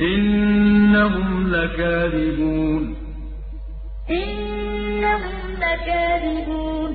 إِنَّهُمْ لَكَاذِبُونَ. إِنَّهُمْ لَكَاذِبُونَ.